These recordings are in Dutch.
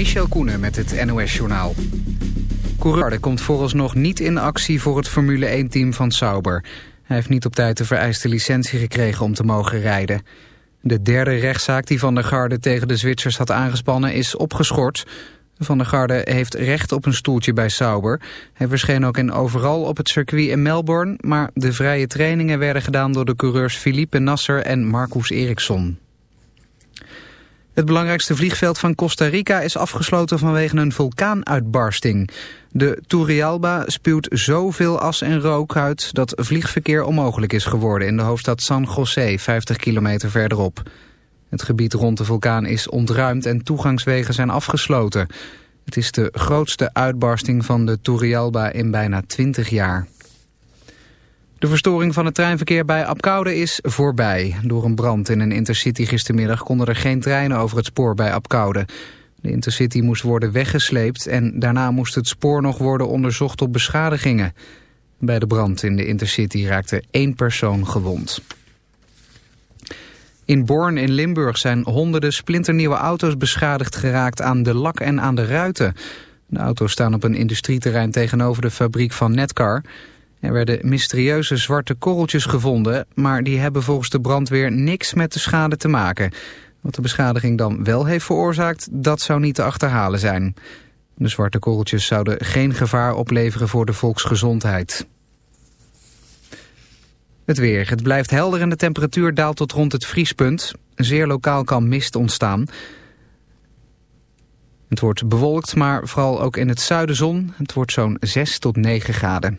Michel Koenen met het NOS-journaal. Coureur komt vooralsnog niet in actie voor het Formule 1-team van Sauber. Hij heeft niet op tijd de vereiste licentie gekregen om te mogen rijden. De derde rechtszaak die Van der Garde tegen de Zwitsers had aangespannen is opgeschort. Van der Garde heeft recht op een stoeltje bij Sauber. Hij verscheen ook in overal op het circuit in Melbourne... maar de vrije trainingen werden gedaan door de coureurs Philippe Nasser en Marcus Ericsson. Het belangrijkste vliegveld van Costa Rica is afgesloten vanwege een vulkaanuitbarsting. De Turrialba spuwt zoveel as en rook uit dat vliegverkeer onmogelijk is geworden in de hoofdstad San José, 50 kilometer verderop. Het gebied rond de vulkaan is ontruimd en toegangswegen zijn afgesloten. Het is de grootste uitbarsting van de Turrialba in bijna 20 jaar. De verstoring van het treinverkeer bij Apkoude is voorbij. Door een brand in een intercity gistermiddag konden er geen treinen over het spoor bij Apkoude. De intercity moest worden weggesleept en daarna moest het spoor nog worden onderzocht op beschadigingen. Bij de brand in de intercity raakte één persoon gewond. In Born in Limburg zijn honderden splinternieuwe auto's beschadigd geraakt aan de lak en aan de ruiten. De auto's staan op een industrieterrein tegenover de fabriek van Netcar. Er werden mysterieuze zwarte korreltjes gevonden, maar die hebben volgens de brandweer niks met de schade te maken. Wat de beschadiging dan wel heeft veroorzaakt, dat zou niet te achterhalen zijn. De zwarte korreltjes zouden geen gevaar opleveren voor de volksgezondheid. Het weer. Het blijft helder en de temperatuur daalt tot rond het vriespunt. Zeer lokaal kan mist ontstaan. Het wordt bewolkt, maar vooral ook in het zuiden zon. Het wordt zo'n 6 tot 9 graden.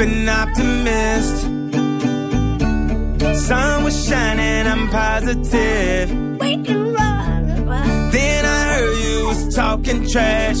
an optimist. Sun was shining, I'm positive. Then I heard you was talking trash.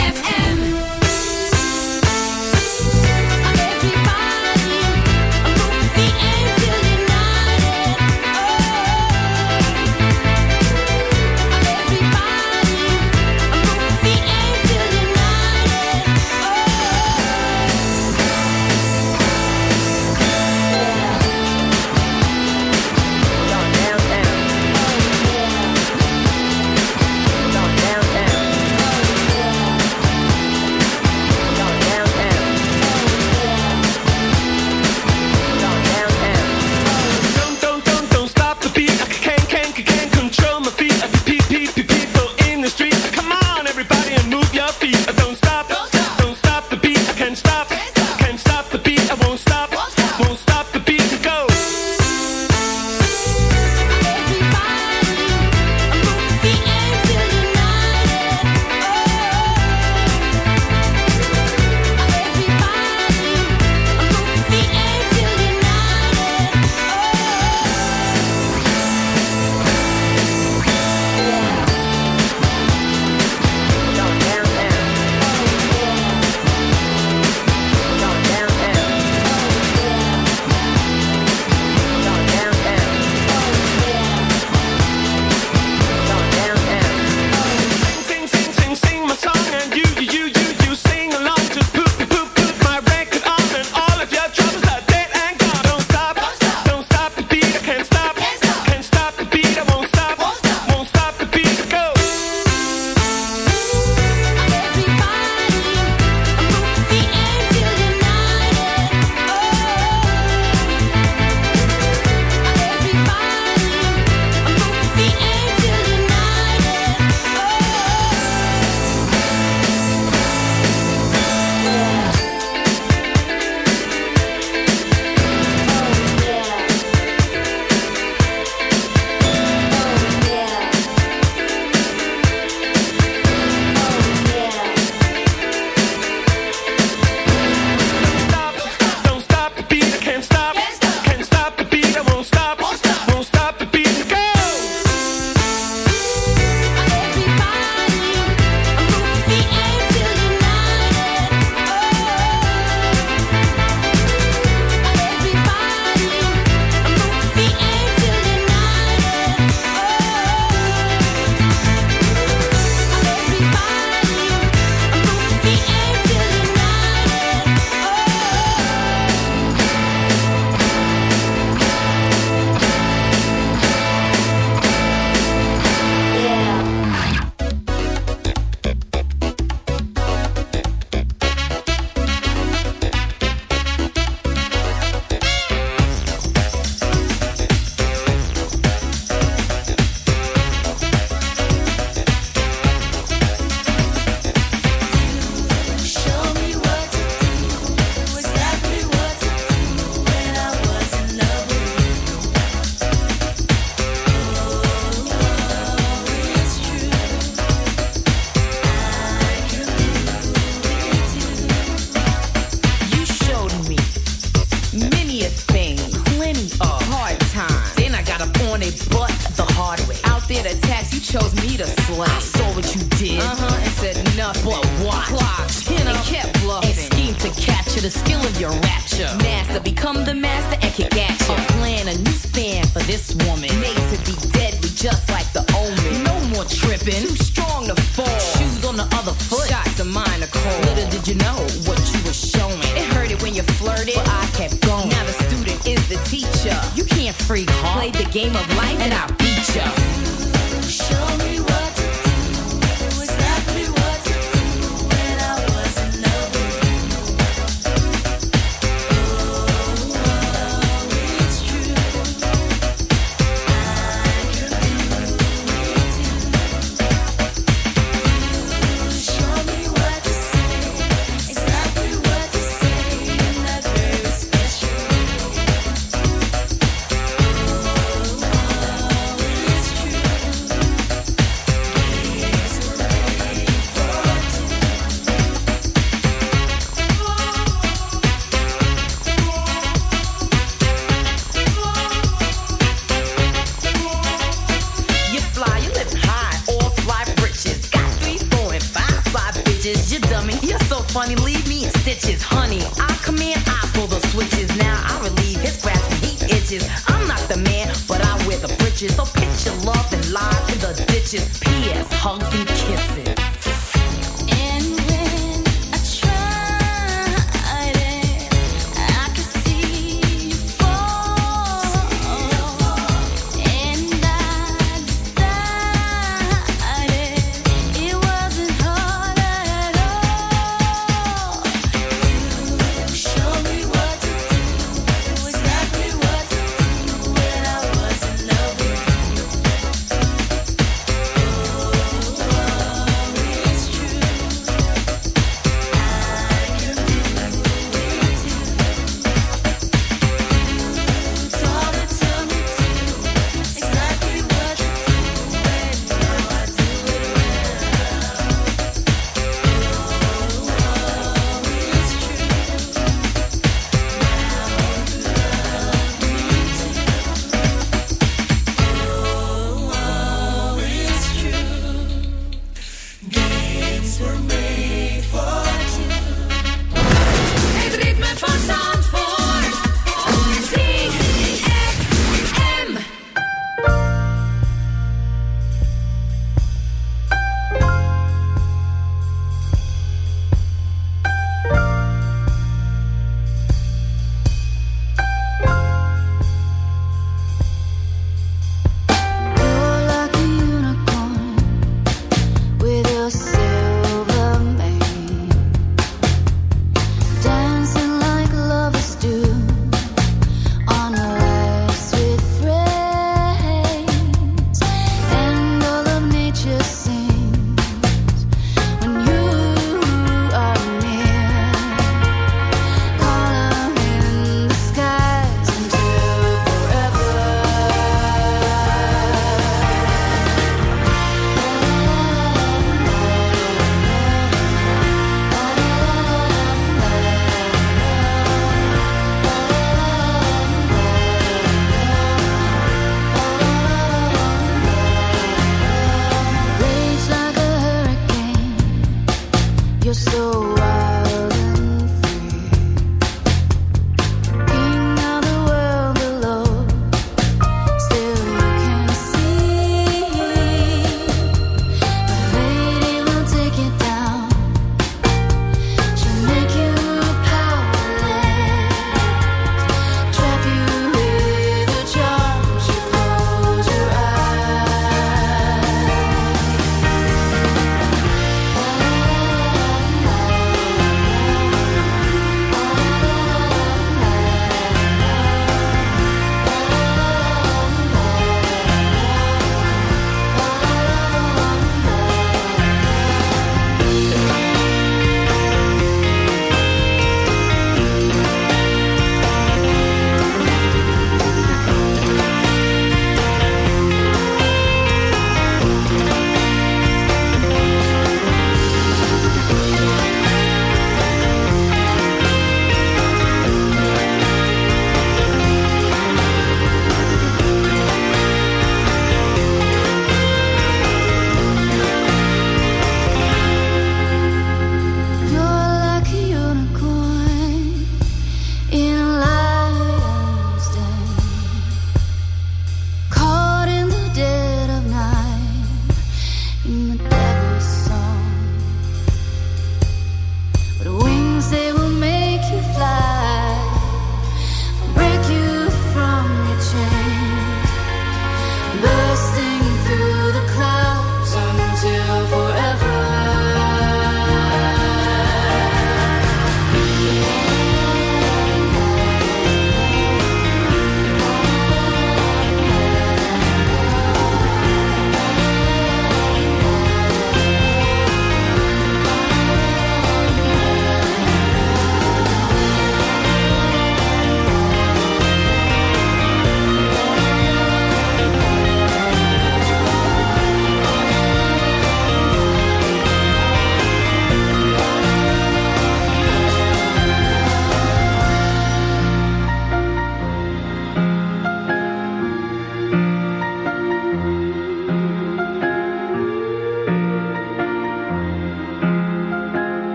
game of life, and I